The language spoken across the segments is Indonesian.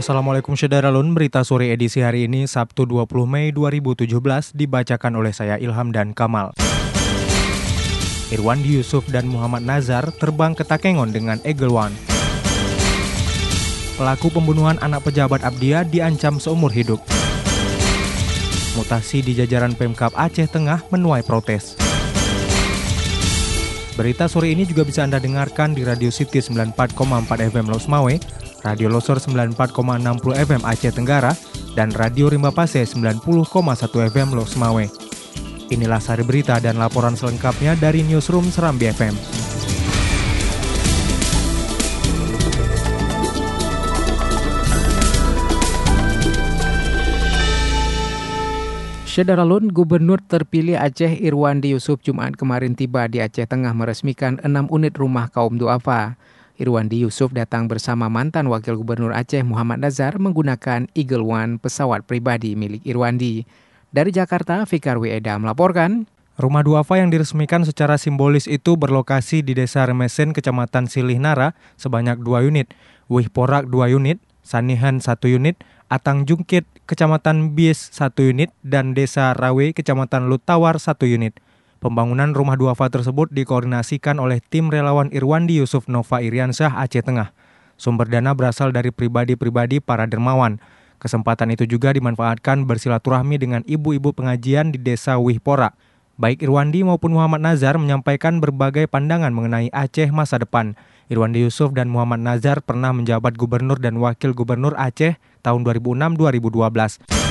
Assalamualaikum Syederalun, berita sore edisi hari ini Sabtu 20 Mei 2017 dibacakan oleh saya Ilham dan Kamal. Irwandi Yusuf dan Muhammad Nazar terbang ke Takengon dengan Eagle One. Pelaku pembunuhan anak pejabat Abdia diancam seumur hidup. Mutasi di jajaran Pemkap Aceh Tengah menuai protes. Berita sore ini juga bisa Anda dengarkan di Radio City 94,4 FM Los Mawe, Radio Losor 94,60 FM Aceh Tenggara, dan Radio Rimba Pase 90,1 FM Los Mawe. Inilah sari berita dan laporan selengkapnya dari Newsroom Serambi FM. Syederalun, Gubernur terpilih Aceh Irwandi Yusuf Jumat kemarin tiba di Aceh Tengah meresmikan enam unit rumah kaum duafa. Irwandi Yusuf datang bersama mantan Wakil Gubernur Aceh Muhammad Nazar menggunakan Eagle One pesawat pribadi milik Irwandi. Dari Jakarta, Fikar Eda melaporkan. Rumah duafa yang diresmikan secara simbolis itu berlokasi di Desa Remesen, Kecamatan Silih Nara, sebanyak dua unit, Wih Porak dua unit, Sanihan satu unit, Atang Jungkit, Kecamatan Bies satu unit, dan Desa Rawe, Kecamatan Lutawar satu unit. Pembangunan rumah duafa tersebut dikoordinasikan oleh tim relawan Irwandi Yusuf Nova Iriansyah Aceh Tengah. Sumber dana berasal dari pribadi-pribadi para dermawan. Kesempatan itu juga dimanfaatkan bersilaturahmi dengan ibu-ibu pengajian di Desa Wihpora. Baik Irwandi maupun Muhammad Nazar menyampaikan berbagai pandangan mengenai Aceh masa depan. Irwandi Yusuf dan Muhammad Nazar pernah menjabat gubernur dan wakil gubernur Aceh tahun 2006-2012.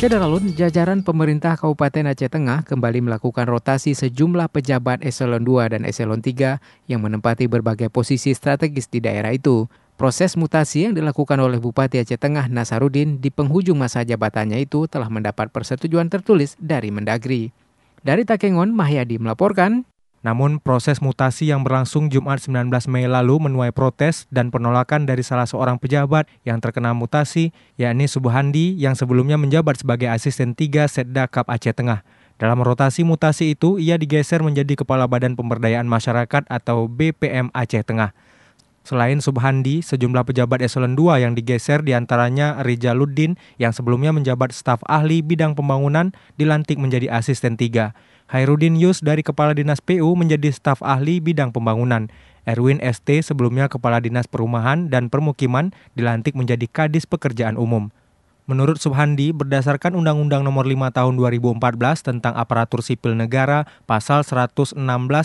Syederalun, jajaran pemerintah Kabupaten Aceh Tengah kembali melakukan rotasi sejumlah pejabat eselon 2 dan eselon 3 yang menempati berbagai posisi strategis di daerah itu. Proses mutasi yang dilakukan oleh Bupati Aceh Tengah Nasarudin di penghujung masa jabatannya itu telah mendapat persetujuan tertulis dari Mendagri. Dari Takengon, Mahyadi melaporkan. Namun proses mutasi yang berlangsung Jumat 19 Mei lalu menuai protes dan penolakan dari salah seorang pejabat yang terkena mutasi, yakni Subhandi yang sebelumnya menjabat sebagai asisten 3 Setda Kap Aceh Tengah. Dalam rotasi mutasi itu, ia digeser menjadi Kepala Badan Pemberdayaan Masyarakat atau BPM Aceh Tengah. Selain Subhandi, sejumlah pejabat eselon 2 yang digeser di antaranya Rijaluddin yang sebelumnya menjabat staf ahli bidang pembangunan dilantik menjadi asisten 3. Hairudin Yus dari Kepala Dinas PU menjadi staf ahli bidang pembangunan. Erwin ST sebelumnya Kepala Dinas Perumahan dan Permukiman dilantik menjadi Kadis Pekerjaan Umum. Menurut Subhandi, berdasarkan Undang-Undang Nomor 5 Tahun 2014 tentang Aparatur Sipil Negara, Pasal 116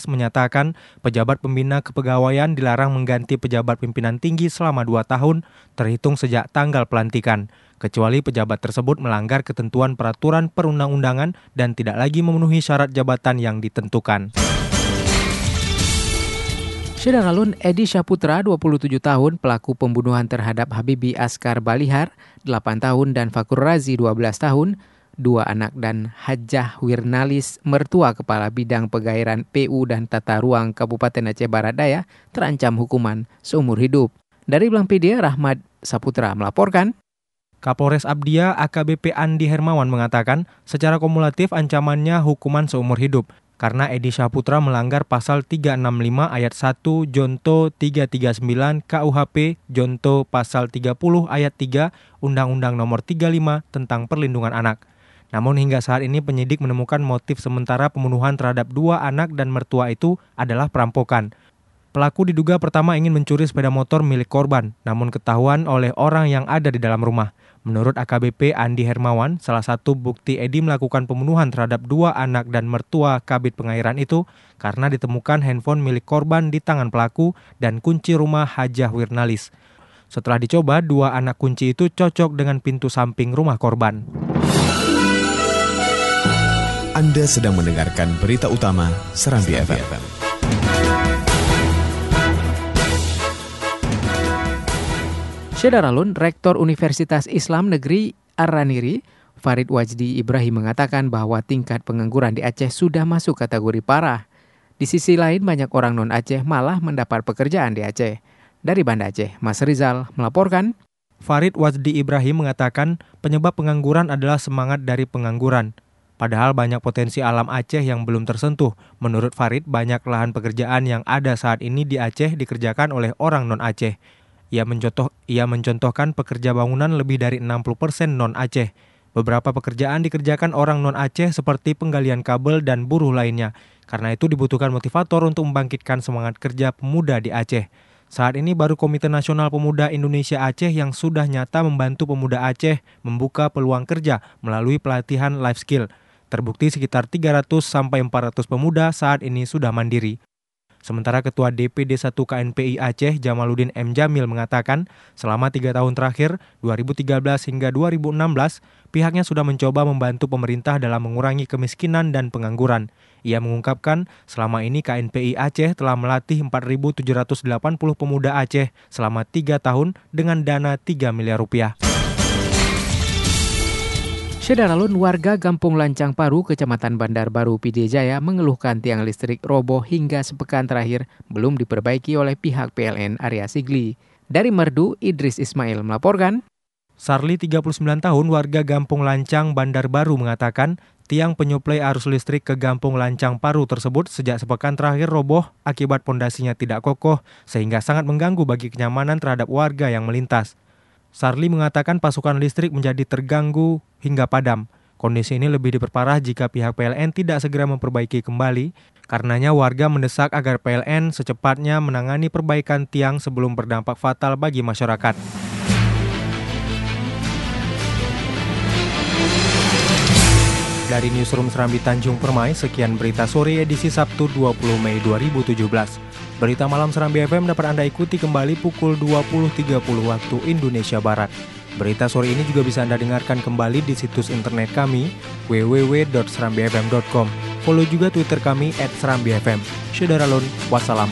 menyatakan pejabat pembina kepegawaian dilarang mengganti pejabat pimpinan tinggi selama 2 tahun terhitung sejak tanggal pelantikan kecuali pejabat tersebut melanggar ketentuan peraturan perundang-undangan dan tidak lagi memenuhi syarat jabatan yang ditentukan. Syederalun Edi Syaputra, 27 tahun, pelaku pembunuhan terhadap Habibi Askar Balihar, 8 tahun, dan Fakur Razi, 12 tahun, dua anak dan Hajah Wirnalis, mertua Kepala Bidang Pegairan PU dan Tata Ruang Kabupaten Aceh Barat Daya, terancam hukuman seumur hidup. Dari Blangpedia, Rahmat Saputra melaporkan. Kapolres Abdia AKBP Andi Hermawan mengatakan secara kumulatif ancamannya hukuman seumur hidup karena Edi Syaputra melanggar pasal 365 ayat 1 Jonto 339 KUHP Jonto pasal 30 ayat 3 Undang-Undang nomor 35 tentang perlindungan anak. Namun hingga saat ini penyidik menemukan motif sementara pembunuhan terhadap dua anak dan mertua itu adalah perampokan. Pelaku diduga pertama ingin mencuri sepeda motor milik korban, namun ketahuan oleh orang yang ada di dalam rumah. Menurut AKBP Andi Hermawan, salah satu bukti Edi melakukan pembunuhan terhadap dua anak dan mertua kabit pengairan itu karena ditemukan handphone milik korban di tangan pelaku dan kunci rumah Hajah Wirnalis. Setelah dicoba, dua anak kunci itu cocok dengan pintu samping rumah korban. Anda sedang mendengarkan berita utama Serambi FM. Syederalun, Rektor Universitas Islam Negeri Araniri, Farid Wajdi Ibrahim mengatakan bahwa tingkat pengangguran di Aceh sudah masuk kategori parah. Di sisi lain, banyak orang non-Aceh malah mendapat pekerjaan di Aceh. Dari Banda Aceh, Mas Rizal melaporkan. Farid Wajdi Ibrahim mengatakan penyebab pengangguran adalah semangat dari pengangguran. Padahal banyak potensi alam Aceh yang belum tersentuh. Menurut Farid, banyak lahan pekerjaan yang ada saat ini di Aceh dikerjakan oleh orang non-Aceh. Ia, mencontoh, ia mencontohkan pekerja bangunan lebih dari 60% non-Aceh. Beberapa pekerjaan dikerjakan orang non-Aceh seperti penggalian kabel dan buruh lainnya. Karena itu dibutuhkan motivator untuk membangkitkan semangat kerja pemuda di Aceh. Saat ini baru Komite Nasional Pemuda Indonesia Aceh yang sudah nyata membantu pemuda Aceh membuka peluang kerja melalui pelatihan life skill. Terbukti sekitar 300 sampai 400 pemuda saat ini sudah mandiri. Sementara Ketua DPD 1 KNPI Aceh Jamaluddin M. Jamil mengatakan selama tiga tahun terakhir 2013 hingga 2016 pihaknya sudah mencoba membantu pemerintah dalam mengurangi kemiskinan dan pengangguran. Ia mengungkapkan selama ini KNPI Aceh telah melatih 4.780 pemuda Aceh selama tiga tahun dengan dana 3 miliar rupiah. Syedaralun warga Gampung Lancang Paru, Kecamatan Bandar Baru, Pidijaya mengeluhkan tiang listrik roboh hingga sepekan terakhir belum diperbaiki oleh pihak PLN area Sigli. Dari Merdu, Idris Ismail melaporkan. Sarli 39 tahun warga Gampung Lancang Bandar Baru mengatakan tiang penyuplai arus listrik ke Gampung Lancang Paru tersebut sejak sepekan terakhir roboh akibat pondasinya tidak kokoh sehingga sangat mengganggu bagi kenyamanan terhadap warga yang melintas. Sarli mengatakan pasokan listrik menjadi terganggu hingga padam. Kondisi ini lebih diperparah jika pihak PLN tidak segera memperbaiki kembali. Karenanya warga mendesak agar PLN secepatnya menangani perbaikan tiang sebelum berdampak fatal bagi masyarakat. Dari Newsroom Serambi Tanjung Permai, sekian berita sore edisi Sabtu 20 Mei 2017. Berita Malam Serambi FM dapat Anda ikuti kembali pukul 20.30 waktu Indonesia Barat. Berita sore ini juga bisa Anda dengarkan kembali di situs internet kami www.serambifm.com. Follow juga Twitter kami @serambifm. Syederalun, wassalam.